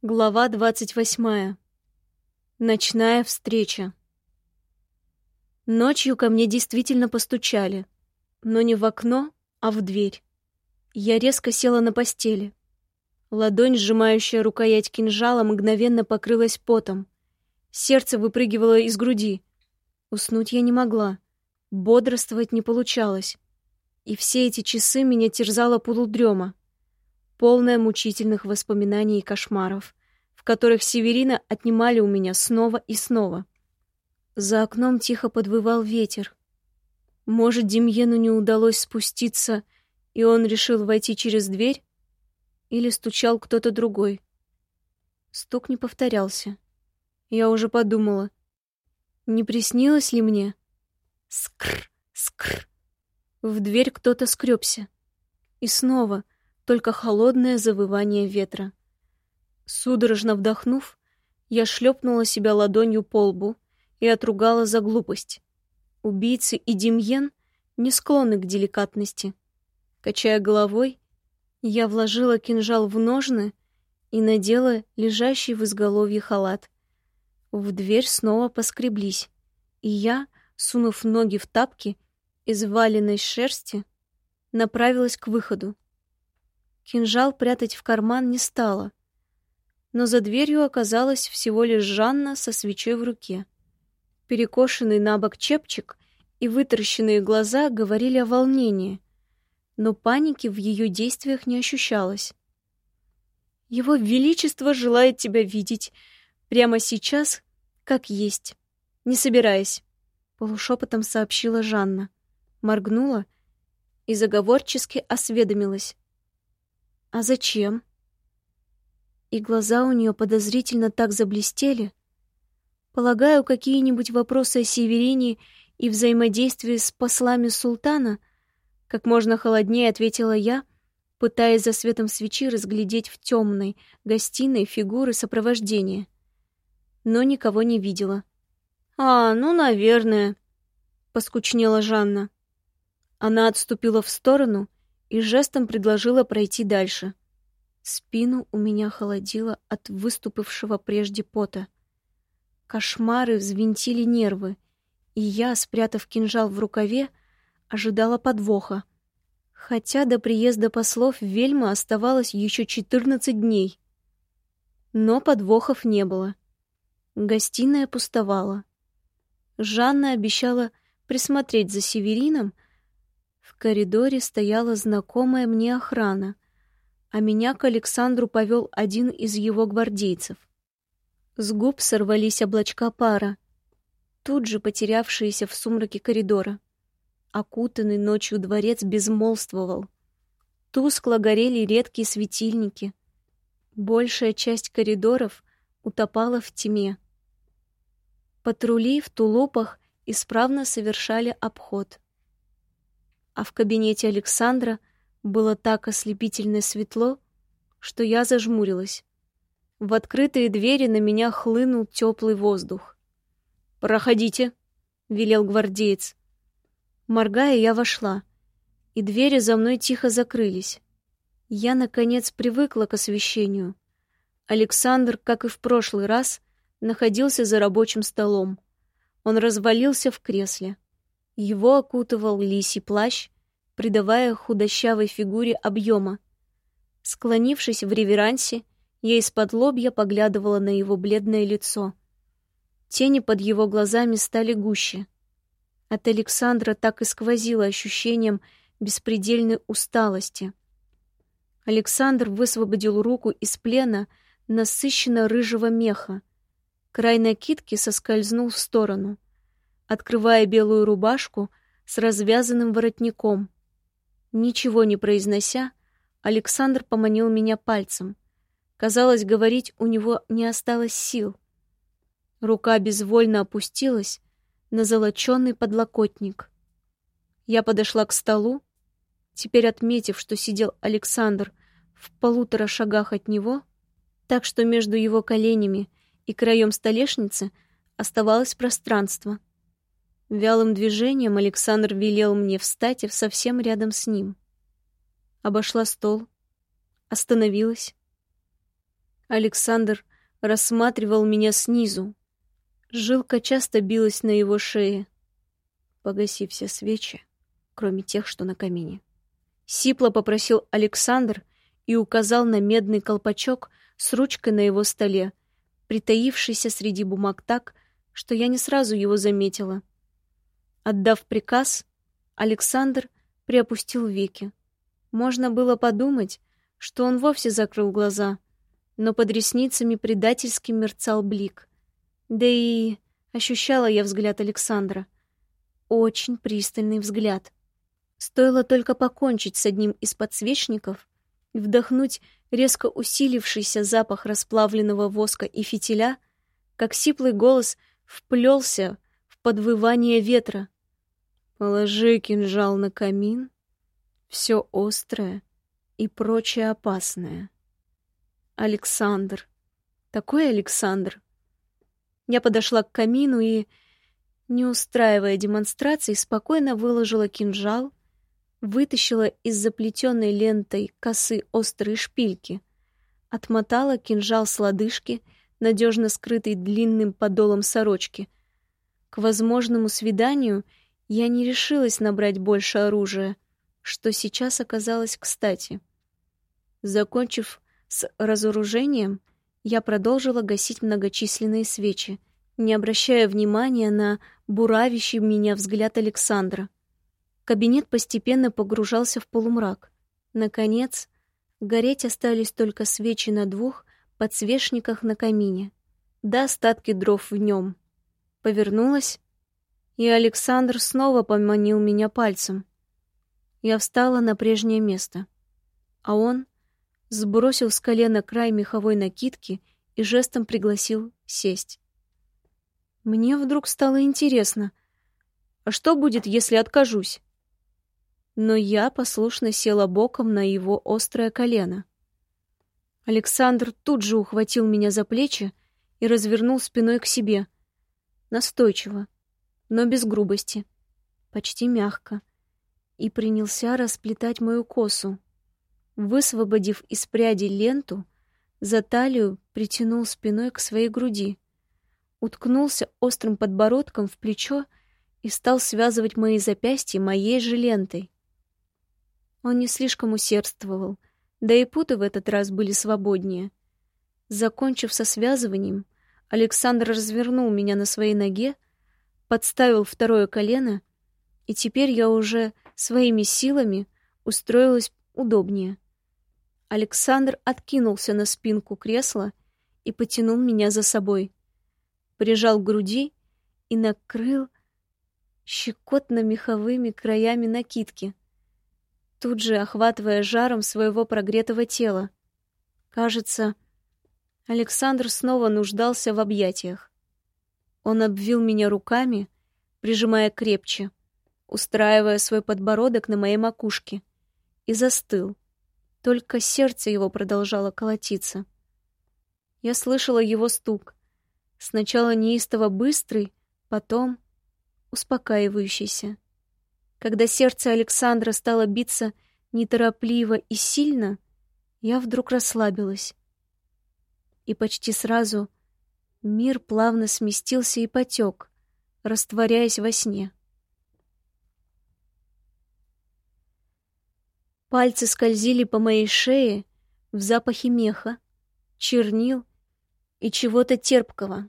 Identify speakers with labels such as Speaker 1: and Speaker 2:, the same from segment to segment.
Speaker 1: Глава двадцать восьмая. Ночная встреча. Ночью ко мне действительно постучали, но не в окно, а в дверь. Я резко села на постели. Ладонь, сжимающая рукоять кинжала, мгновенно покрылась потом. Сердце выпрыгивало из груди. Уснуть я не могла. Бодрствовать не получалось. И все эти часы меня терзала полудрема полная мучительных воспоминаний и кошмаров, в которых Северина отнимали у меня снова и снова. За окном тихо подвывал ветер. Может, Демьену не удалось спуститься, и он решил войти через дверь? Или стучал кто-то другой? Стук не повторялся. Я уже подумала, не приснилось ли мне? Скр, скр. В дверь кто-то скребся. И снова — только холодное завывание ветра. Судорожно вдохнув, я шлепнула себя ладонью по лбу и отругала за глупость. Убийцы и Демьен не склонны к деликатности. Качая головой, я вложила кинжал в ножны и надела лежащий в изголовье халат. В дверь снова поскреблись, и я, сунув ноги в тапки из валенной шерсти, направилась к выходу. Кинжал прятать в карман не стала. Но за дверью оказалась всего лишь Жанна со свечой в руке. Перекошенный на бок чепчик и вытаращенные глаза говорили о волнении, но паники в ее действиях не ощущалось. «Его Величество желает тебя видеть прямо сейчас, как есть, не собираясь», — полушепотом сообщила Жанна. Моргнула и заговорчески осведомилась. А зачем? И глаза у нее подозрительно так заблестели. Полагаю, какие-нибудь вопросы о Северине и взаимодействии с послами султана, как можно холоднее ответила я, пытаясь за светом свечи разглядеть в темной гостиной фигуры сопровождения. Но никого не видела. «А, ну, наверное», — поскучнела Жанна. Она отступила в сторону и жестом предложила пройти дальше. Спину у меня холодило от выступившего прежде пота. Кошмары взвинтили нервы, и я, спрятав кинжал в рукаве, ожидала подвоха. Хотя до приезда послов Вельма оставалось еще четырнадцать дней. Но подвохов не было. Гостиная пустовала. Жанна обещала присмотреть за Северином, в коридоре стояла знакомая мне охрана, а меня к Александру повел один из его гвардейцев. С губ сорвались облачка пара, тут же потерявшиеся в сумраке коридора. Окутанный ночью дворец безмолвствовал. Тускло горели редкие светильники. Большая часть коридоров утопала в тьме. Патрули в тулупах исправно совершали обход а в кабинете Александра было так ослепительно светло, что я зажмурилась. В открытые двери на меня хлынул теплый воздух. «Проходите», — велел гвардеец. Моргая, я вошла, и двери за мной тихо закрылись. Я, наконец, привыкла к освещению. Александр, как и в прошлый раз, находился за рабочим столом. Он развалился в кресле. Его окутывал лисий плащ, придавая худощавой фигуре объема. Склонившись в реверансе, я из-под лобья поглядывала на его бледное лицо. Тени под его глазами стали гуще. От Александра так и сквозило ощущением беспредельной усталости. Александр высвободил руку из плена насыщенно рыжего меха. Край накидки соскользнул в сторону — открывая белую рубашку с развязанным воротником. Ничего не произнося, Александр поманил меня пальцем. Казалось, говорить у него не осталось сил. Рука безвольно опустилась на золоченый подлокотник. Я подошла к столу, теперь отметив, что сидел Александр в полутора шагах от него, так что между его коленями и краем столешницы оставалось пространство — Вялым движением Александр велел мне встать и совсем рядом с ним. Обошла стол, остановилась. Александр рассматривал меня снизу. Жилка часто билась на его шее. Погаси все свечи, кроме тех, что на камине. Сипло попросил Александр и указал на медный колпачок с ручкой на его столе, притаившийся среди бумаг так, что я не сразу его заметила. Отдав приказ, Александр приопустил веки. Можно было подумать, что он вовсе закрыл глаза, но под ресницами предательски мерцал блик. Да и ощущала я взгляд Александра. Очень пристальный взгляд. Стоило только покончить с одним из подсвечников и вдохнуть резко усилившийся запах расплавленного воска и фитиля, как сиплый голос вплелся в подвывание ветра. «Положи кинжал на камин, все острое и прочее опасное». Александр. Такой Александр. Я подошла к камину и, не устраивая демонстраций, спокойно выложила кинжал, вытащила из заплетенной лентой косы острые шпильки, отмотала кинжал с лодыжки, надежно скрытый длинным подолом сорочки. К возможному свиданию я не решилась набрать больше оружия, что сейчас оказалось кстати. Закончив с разоружением, я продолжила гасить многочисленные свечи, не обращая внимания на буравящий меня взгляд Александра. Кабинет постепенно погружался в полумрак. Наконец, гореть остались только свечи на двух подсвечниках на камине, да остатки дров в нем. Повернулась, и Александр снова поманил меня пальцем. Я встала на прежнее место, а он сбросил с колена край меховой накидки и жестом пригласил сесть. Мне вдруг стало интересно, а что будет, если откажусь? но я послушно села боком на его острое колено. Александр тут же ухватил меня за плечи и развернул спиной к себе. Настойчиво, но без грубости, почти мягко, и принялся расплетать мою косу. Высвободив из пряди ленту, за талию притянул спиной к своей груди, уткнулся острым подбородком в плечо и стал связывать мои запястья моей же лентой. Он не слишком усердствовал, да и путы в этот раз были свободнее. Закончив со связыванием, Александр развернул меня на своей ноге, подставил второе колено, и теперь я уже своими силами устроилась удобнее. Александр откинулся на спинку кресла и потянул меня за собой. Прижал к груди и накрыл щекотно-меховыми краями накидки — тут же охватывая жаром своего прогретого тела. Кажется, Александр снова нуждался в объятиях. Он обвил меня руками, прижимая крепче, устраивая свой подбородок на моей макушке, и застыл. Только сердце его продолжало колотиться. Я слышала его стук. Сначала неистово быстрый, потом успокаивающийся. Когда сердце Александра стало биться неторопливо и сильно, я вдруг расслабилась. И почти сразу мир плавно сместился и потек, растворяясь во сне. Пальцы скользили по моей шее в запахе меха, чернил и чего-то терпкого.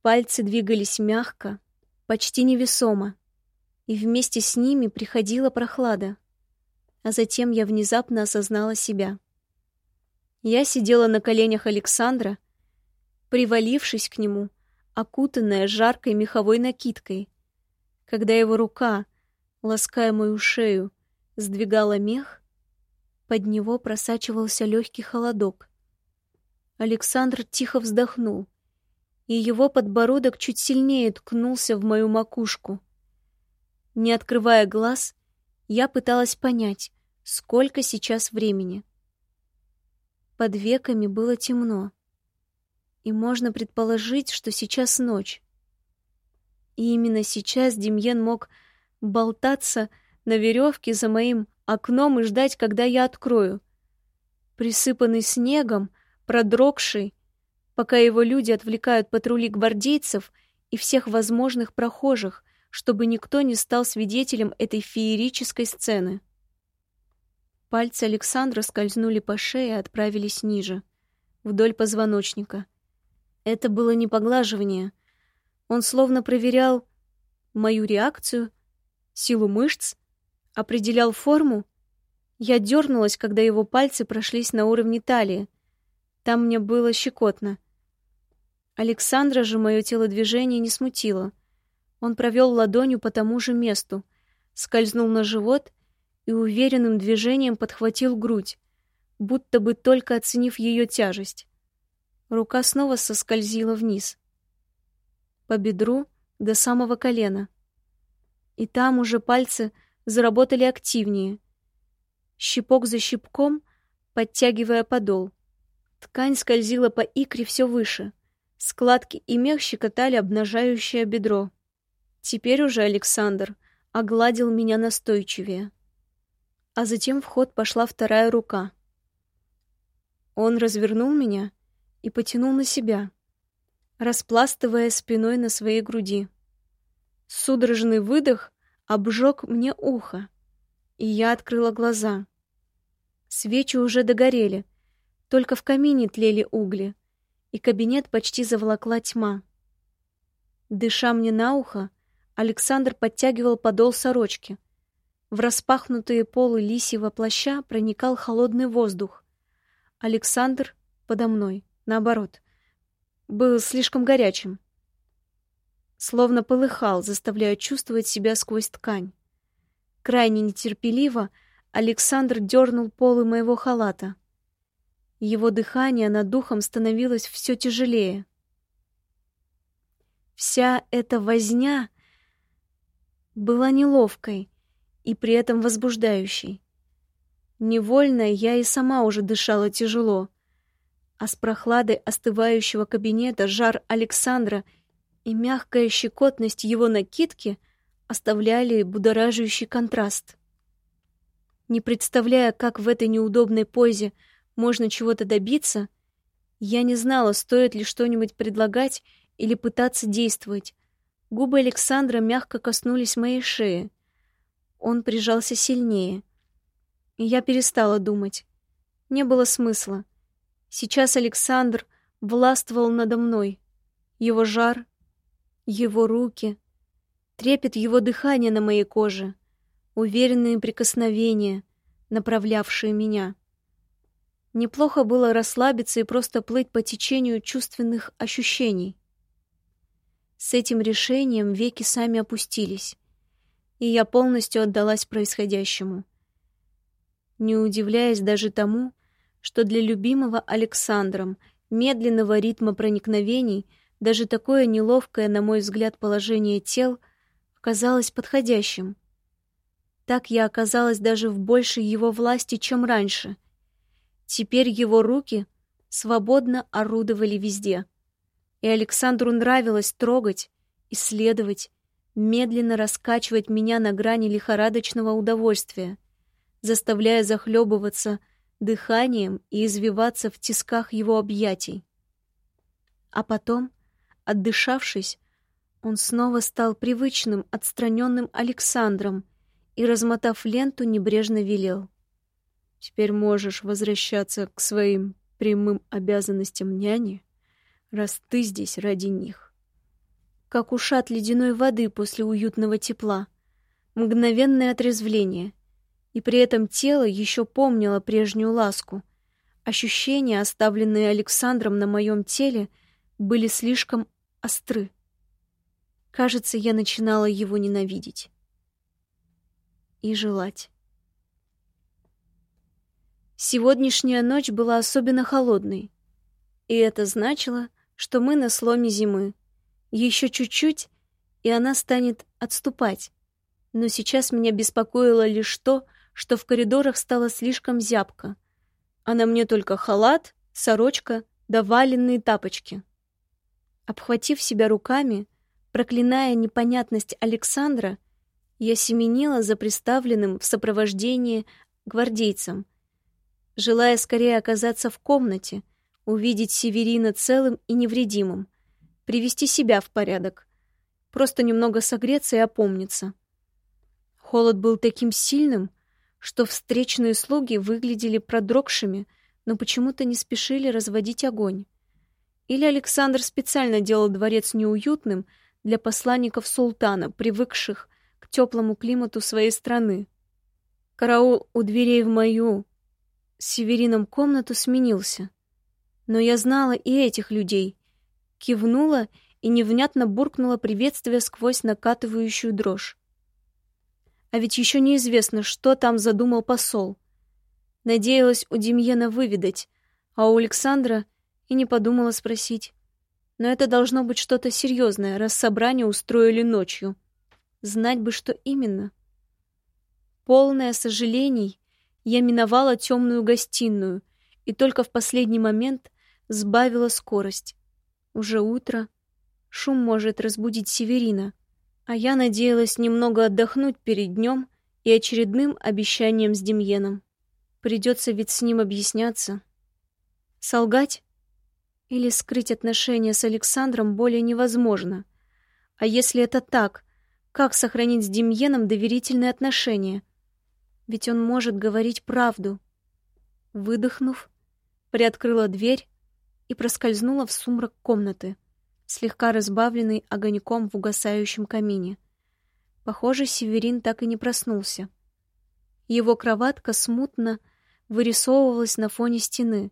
Speaker 1: Пальцы двигались мягко, почти невесомо и вместе с ними приходила прохлада. А затем я внезапно осознала себя. Я сидела на коленях Александра, привалившись к нему, окутанная жаркой меховой накидкой. Когда его рука, лаская мою шею, сдвигала мех, под него просачивался легкий холодок. Александр тихо вздохнул, и его подбородок чуть сильнее ткнулся в мою макушку — не открывая глаз, я пыталась понять, сколько сейчас времени. Под веками было темно, и можно предположить, что сейчас ночь. И именно сейчас Демьен мог болтаться на веревке за моим окном и ждать, когда я открою. Присыпанный снегом, продрогший, пока его люди отвлекают патрули гвардейцев и всех возможных прохожих, чтобы никто не стал свидетелем этой феерической сцены. Пальцы Александра скользнули по шее и отправились ниже, вдоль позвоночника. Это было не поглаживание. Он словно проверял мою реакцию, силу мышц, определял форму. Я дернулась, когда его пальцы прошлись на уровне талии. Там мне было щекотно. Александра же мое телодвижение не смутило. Он провел ладонью по тому же месту, скользнул на живот и уверенным движением подхватил грудь, будто бы только оценив ее тяжесть. Рука снова соскользила вниз. По бедру до самого колена. И там уже пальцы заработали активнее. Щипок за щипком, подтягивая подол. Ткань скользила по икре все выше. Складки и мех щекотали обнажающее бедро. Теперь уже Александр огладил меня настойчивее. А затем в ход пошла вторая рука. Он развернул меня и потянул на себя, распластывая спиной на своей груди. Судорожный выдох обжег мне ухо, и я открыла глаза. Свечи уже догорели, только в камине тлели угли, и кабинет почти заволокла тьма. Дыша мне на ухо, Александр подтягивал подол сорочки. В распахнутые полы лисьего плаща проникал холодный воздух. Александр подо мной, наоборот, был слишком горячим словно полыхал, заставляя чувствовать себя сквозь ткань. Крайне нетерпеливо Александр дернул полы моего халата. Его дыхание над духом становилось все тяжелее. Вся эта возня была неловкой и при этом возбуждающей. Невольно я и сама уже дышала тяжело, а с прохладой остывающего кабинета жар Александра — и мягкая щекотность его накидки оставляли будоражащий контраст. Не представляя, как в этой неудобной позе можно чего-то добиться, я не знала, стоит ли что-нибудь предлагать или пытаться действовать. Губы Александра мягко коснулись моей шеи. Он прижался сильнее. И я перестала думать. Не было смысла. Сейчас Александр властвовал надо мной. Его жар, его руки, трепет его дыхания на моей коже, уверенные прикосновения, направлявшие меня. Неплохо было расслабиться и просто плыть по течению чувственных ощущений. С этим решением веки сами опустились, и я полностью отдалась происходящему, не удивляясь даже тому, что для любимого Александром медленного ритма проникновений — даже такое неловкое, на мой взгляд, положение тел казалось подходящим. Так я оказалась даже в большей его власти, чем раньше. Теперь его руки свободно орудовали везде. И Александру нравилось трогать, исследовать, медленно раскачивать меня на грани лихорадочного удовольствия, заставляя захлебываться дыханием и извиваться в тисках его объятий. А потом Отдышавшись, он снова стал привычным, отстраненным Александром и, размотав ленту, небрежно велел. «Теперь можешь возвращаться к своим прямым обязанностям няни, раз ты здесь ради них». Как ушат ледяной воды после уютного тепла, мгновенное отрезвление, и при этом тело еще помнило прежнюю ласку. Ощущения, оставленные Александром на моем теле, были слишком остры. Кажется, я начинала его ненавидеть. И желать. Сегодняшняя ночь была особенно холодной. И это значило, что мы на сломе зимы. Еще чуть-чуть, и она станет отступать. Но сейчас меня беспокоило лишь то, что в коридорах стало слишком зябко, а на мне только халат, сорочка да валенные тапочки. Обхватив себя руками, проклиная непонятность Александра, я семенила за приставленным в сопровождении гвардейцем, желая скорее оказаться в комнате, увидеть Северина целым и невредимым, привести себя в порядок, просто немного согреться и опомниться. Холод был таким сильным, что встречные слуги выглядели продрогшими, но почему-то не спешили разводить огонь. Или Александр специально делал дворец неуютным для посланников султана, привыкших к теплому климату своей страны. Караул у дверей в мою с Северином комнату сменился. Но я знала и этих людей. Кивнула и невнятно буркнула приветствие сквозь накатывающую дрожь. А ведь еще неизвестно, что там задумал посол. Надеялась у Демьена выведать, а у Александра и не подумала спросить. Но это должно быть что-то серьезное, раз собрание устроили ночью. Знать бы, что именно. Полное сожалений, я миновала темную гостиную и только в последний момент сбавила скорость. Уже утро. Шум может разбудить Северина а я надеялась немного отдохнуть перед днем и очередным обещанием с Демьеном. Придется ведь с ним объясняться. Солгать или скрыть отношения с Александром более невозможно. А если это так, как сохранить с Демьеном доверительные отношения? Ведь он может говорить правду. Выдохнув, приоткрыла дверь и проскользнула в сумрак комнаты слегка разбавленный огоньком в угасающем камине. Похоже, Северин так и не проснулся. Его кроватка смутно вырисовывалась на фоне стены.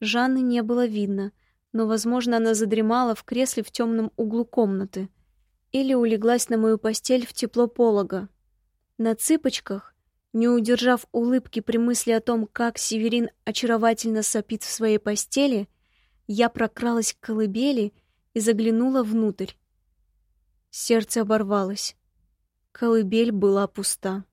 Speaker 1: Жанны не было видно, но, возможно, она задремала в кресле в темном углу комнаты или улеглась на мою постель в тепло полога. На цыпочках, не удержав улыбки при мысли о том, как Северин очаровательно сопит в своей постели, я прокралась к колыбели и заглянула внутрь. Сердце оборвалось. Колыбель была пуста.